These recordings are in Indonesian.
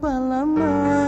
巴拉拉。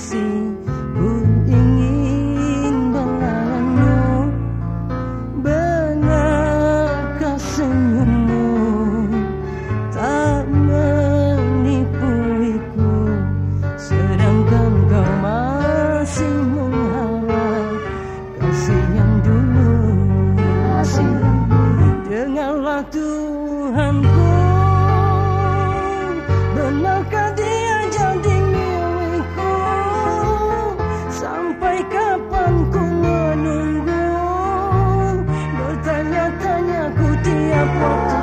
kasih ingin Benarkah senyummu tak menipuiku? Sedangkan kau masih yang dulu. Dengan waktu I'm not.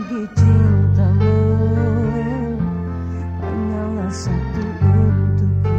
Terbagi cintamu. Hanyalah satu untukku